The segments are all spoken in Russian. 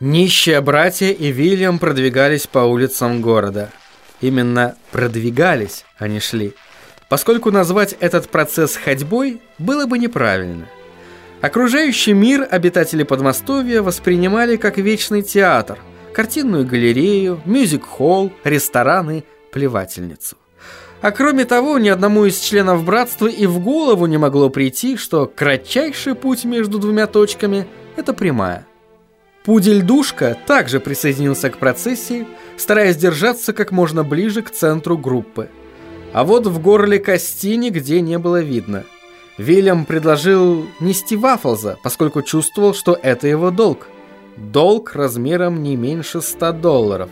Нищие братья и Вильям продвигались по улицам города. Именно продвигались, а не шли. Поскольку назвать этот процесс ходьбой было бы неправильно. Окружающий мир обитатели Подмостовья воспринимали как вечный театр, картинную галерею, мюзик-холл, рестораны, плевательницу. А кроме того, ни одному из членов братства и в голову не могло прийти, что кратчайший путь между двумя точками – это прямая. Пудель-душка также присоединился к процессии, стараясь держаться как можно ближе к центру группы. А вот в горле кости нигде не было видно. Вильям предложил нести Вафлза, поскольку чувствовал, что это его долг. Долг размером не меньше 100 долларов.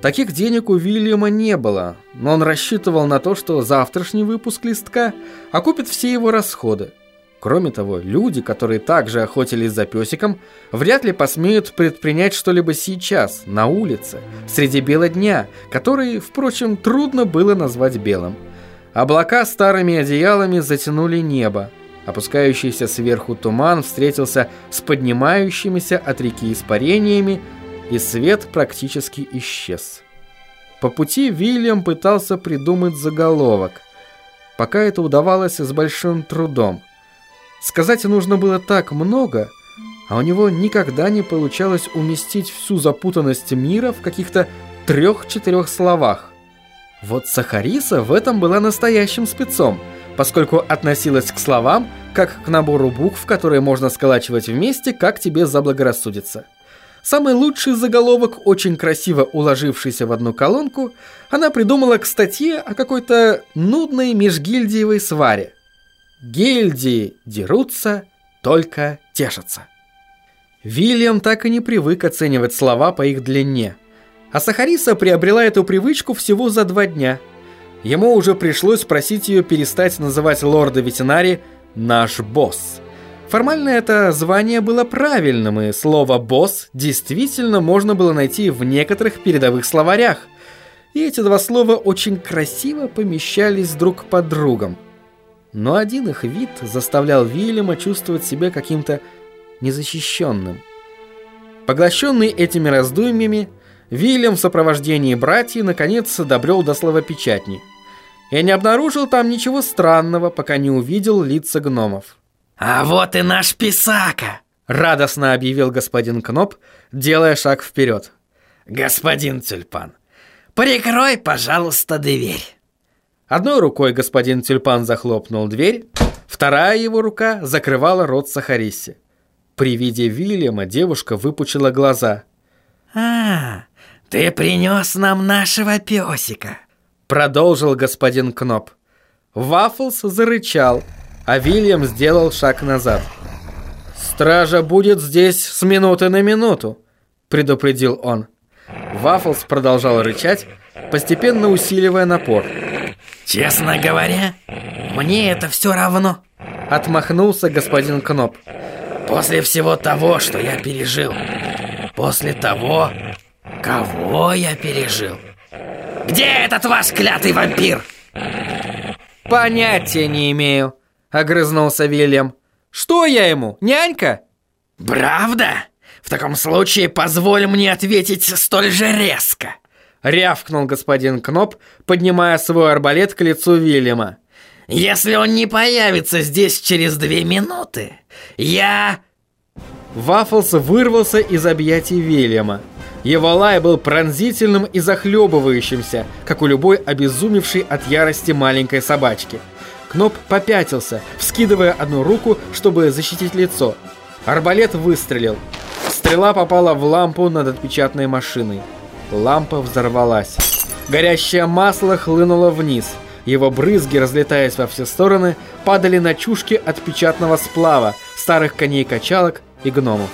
Таких денег у Вильяма не было, но он рассчитывал на то, что завтрашний выпуск листка окупит все его расходы. Кроме того, люди, которые также охотились за песиком, вряд ли посмеют предпринять что-либо сейчас, на улице, среди бела дня, который, впрочем, трудно было назвать белым. Облака старыми одеялами затянули небо. Опускающийся сверху туман встретился с поднимающимися от реки испарениями, и свет практически исчез. По пути Вильям пытался придумать заголовок. Пока это удавалось с большим трудом – Сказать нужно было так много, а у него никогда не получалось уместить всю запутанность мира в каких-то трех-четырех словах. Вот Сахариса в этом была настоящим спецом, поскольку относилась к словам, как к набору букв, которые можно сколачивать вместе, как тебе заблагорассудится. Самый лучший заголовок, очень красиво уложившийся в одну колонку, она придумала к статье о какой-то нудной межгильдиевой сваре – Гильдии дерутся, только тешатся. Вильям так и не привык оценивать слова по их длине. А Сахариса приобрела эту привычку всего за два дня. Ему уже пришлось просить ее перестать называть лорда ветеринари «наш босс». Формально это звание было правильным, и слово «босс» действительно можно было найти в некоторых передовых словарях. И эти два слова очень красиво помещались друг под другом но один их вид заставлял Вильяма чувствовать себя каким-то незащищенным. Поглощенный этими раздумьями, Вильям в сопровождении братьев наконец добрел до словопечатни. Я не обнаружил там ничего странного, пока не увидел лица гномов. «А вот и наш писака!» — радостно объявил господин Кноп, делая шаг вперед. «Господин Тюльпан, прикрой, пожалуйста, дверь!» Одной рукой господин Тюльпан захлопнул дверь, вторая его рука закрывала рот Сахарисе. При виде Вильяма девушка выпучила глаза. «А, ты принес нам нашего песика!» Продолжил господин Кноп. Вафлс зарычал, а Вильям сделал шаг назад. «Стража будет здесь с минуты на минуту», предупредил он. Вафлс продолжал рычать, постепенно усиливая напор. Честно говоря, мне это все равно. Отмахнулся господин Кноп. После всего того, что я пережил. После того, кого я пережил. Где этот ваш клятый вампир? Понятия не имею, огрызнулся Вильям. Что я ему, нянька? Правда? В таком случае позволь мне ответить столь же резко. Рявкнул господин Кноп, поднимая свой арбалет к лицу Вильяма. «Если он не появится здесь через две минуты, я...» Вафлс вырвался из объятий Вильяма. Его лай был пронзительным и захлебывающимся, как у любой обезумевшей от ярости маленькой собачки. Кноп попятился, вскидывая одну руку, чтобы защитить лицо. Арбалет выстрелил. Стрела попала в лампу над отпечатной машиной. Лампа взорвалась. Горящее масло хлынуло вниз. Его брызги, разлетаясь во все стороны, падали на чушки от печатного сплава, старых коней-качалок и гномов.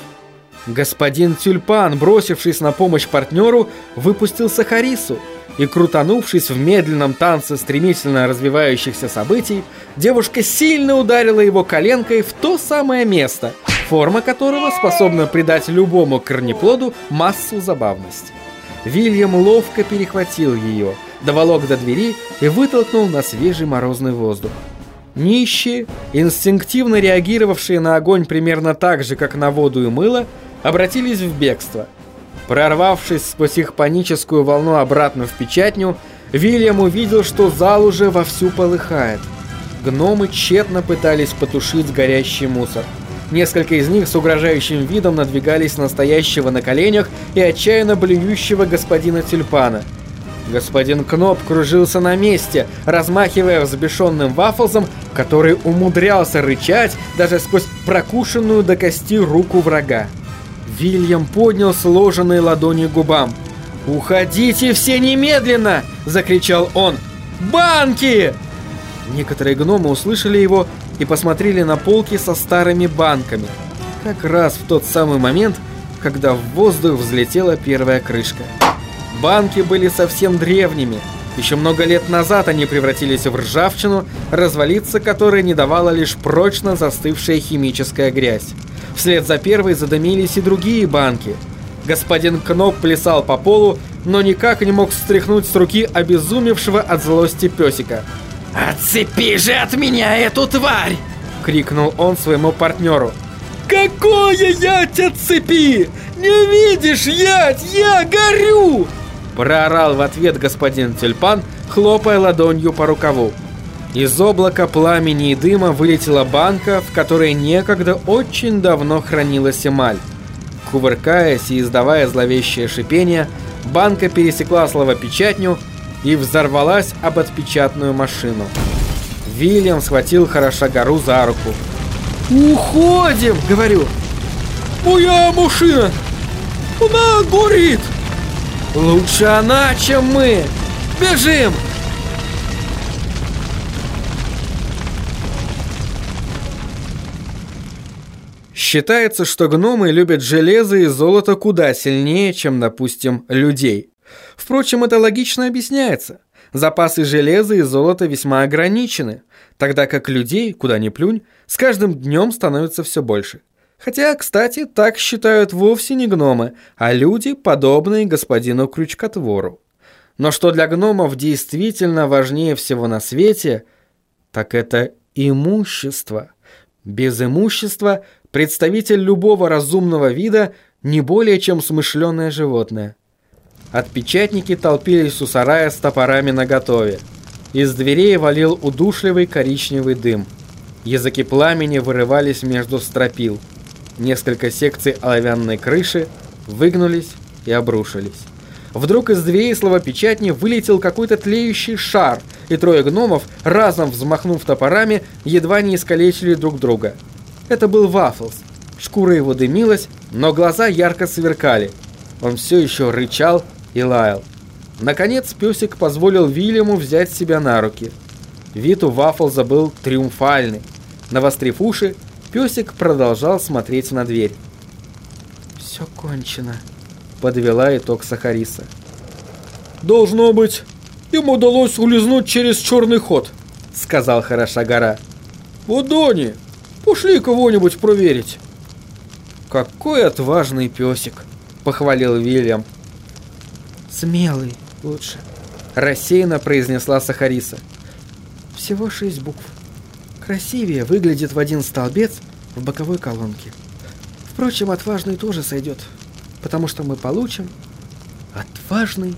Господин Тюльпан, бросившись на помощь партнеру, выпустил Сахарису, и, крутанувшись в медленном танце стремительно развивающихся событий, девушка сильно ударила его коленкой в то самое место, форма которого способна придать любому корнеплоду массу забавности. Вильям ловко перехватил ее, доволок до двери и вытолкнул на свежий морозный воздух. Нищие, инстинктивно реагировавшие на огонь примерно так же, как на воду и мыло, обратились в бегство. Прорвавшись сквозь их паническую волну обратно в печатню, Вильям увидел, что зал уже вовсю полыхает. Гномы тщетно пытались потушить горящий мусор. Несколько из них с угрожающим видом надвигались на стоящего на коленях и отчаянно блюющего господина Тюльпана. Господин Кноп кружился на месте, размахивая взбешенным вафлзом, который умудрялся рычать даже сквозь прокушенную до кости руку врага. Вильям поднял сложенные ладони к губам. «Уходите все немедленно!» – закричал он. «Банки!» Некоторые гномы услышали его и посмотрели на полки со старыми банками. Как раз в тот самый момент, когда в воздух взлетела первая крышка. Банки были совсем древними. Еще много лет назад они превратились в ржавчину, развалиться которой не давала лишь прочно застывшая химическая грязь. Вслед за первой задымились и другие банки. Господин Кноп плясал по полу, но никак не мог стряхнуть с руки обезумевшего от злости песика – «Отцепи же от меня эту тварь!» — крикнул он своему партнеру. «Какое ять отцепи? Не видишь, ять, я горю!» Проорал в ответ господин Тюльпан, хлопая ладонью по рукаву. Из облака пламени и дыма вылетела банка, в которой некогда очень давно хранилась эмаль. Кувыркаясь и издавая зловещее шипение, банка пересекла словопечатню и взорвалась об отпечатную машину. Вильям схватил хороша гору за руку. «Уходим!» — говорю. «Моя машина! Она горит!» «Лучше она, чем мы! Бежим!» Считается, что гномы любят железо и золото куда сильнее, чем, допустим, людей. Впрочем, это логично объясняется. Запасы железа и золота весьма ограничены, тогда как людей, куда ни плюнь, с каждым днем становится все больше. Хотя, кстати, так считают вовсе не гномы, а люди, подобные господину Крючкотвору. Но что для гномов действительно важнее всего на свете, так это имущество. Без имущества представитель любого разумного вида не более чем смышленое животное. Отпечатники толпились у сарая с топорами наготове. Из дверей валил удушливый коричневый дым. Языки пламени вырывались между стропил. Несколько секций оловянной крыши выгнулись и обрушились. Вдруг из дверей словопечатни вылетел какой-то тлеющий шар, и трое гномов, разом взмахнув топорами, едва не искалечили друг друга. Это был Вафлс. Шкура его дымилась, но глаза ярко сверкали. Он все еще рычал и лаял. Наконец песик позволил Вильяму взять себя на руки. Вид у Вафлза был триумфальный. Навострив уши, песик продолжал смотреть на дверь. «Все кончено», — подвела итог Сахариса. «Должно быть, им удалось улизнуть через черный ход», — сказал Хороша гора. «Вот Дони, пошли кого-нибудь проверить». «Какой отважный песик», — похвалил Вильям. «Смелый лучше», – рассеянно произнесла Сахариса. «Всего шесть букв. Красивее выглядит в один столбец в боковой колонке. Впрочем, отважный тоже сойдет, потому что мы получим отважный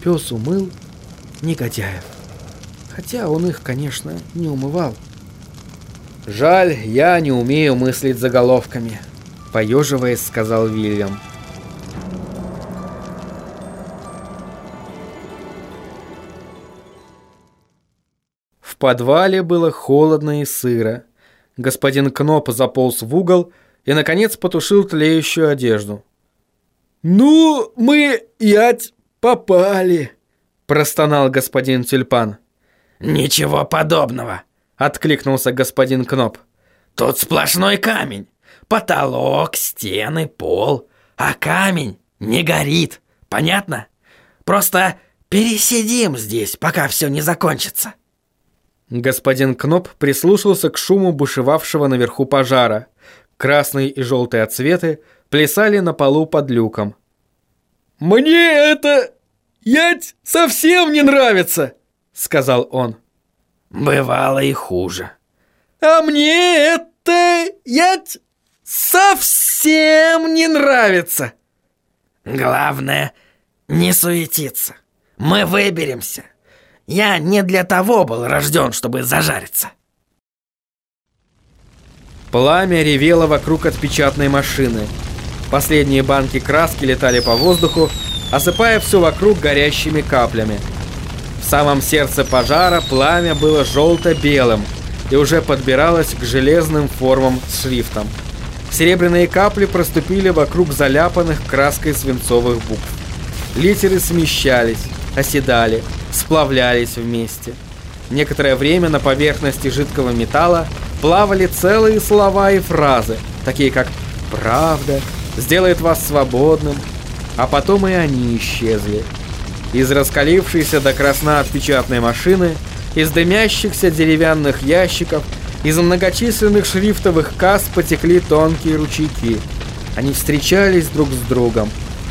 пес умыл негодяев. Хотя он их, конечно, не умывал. «Жаль, я не умею мыслить заголовками», — поеживаясь, сказал Вильям. Подвале было холодно и сыро. Господин Кноп заполз в угол и, наконец, потушил тлеющую одежду. «Ну, мы, ять, попали!» – простонал господин Тюльпан. «Ничего подобного!» – откликнулся господин Кноп. «Тут сплошной камень. Потолок, стены, пол. А камень не горит. Понятно? Просто пересидим здесь, пока все не закончится». Господин Кноп прислушался к шуму бушевавшего наверху пожара. Красные и желтые отсветы плясали на полу под люком. «Мне это... ять совсем не нравится!» — сказал он. «Бывало и хуже». «А мне это... ять совсем не нравится. Главное, не суетиться. Мы выберемся. Я не для того был рожден, чтобы зажариться. Пламя ревело вокруг от печатной машины. Последние банки краски летали по воздуху, осыпая все вокруг горящими каплями. В самом сердце пожара пламя было желто-белым и уже подбиралось к железным формам с шрифтом. Серебряные капли проступили вокруг заляпанных краской свинцовых букв. Литеры смещались, оседали, сплавлялись вместе. Некоторое время на поверхности жидкого металла плавали целые слова и фразы, такие как «правда», «сделает вас свободным», а потом и они исчезли. Из раскалившейся до красна от печатной машины, из дымящихся деревянных ящиков, из многочисленных шрифтовых касс потекли тонкие ручейки. Они встречались друг с другом,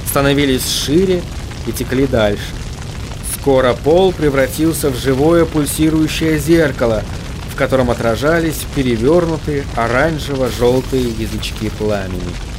становились шире и текли дальше. Скоро пол превратился в живое пульсирующее зеркало – в котором отражались перевернутые оранжево-желтые язычки пламени.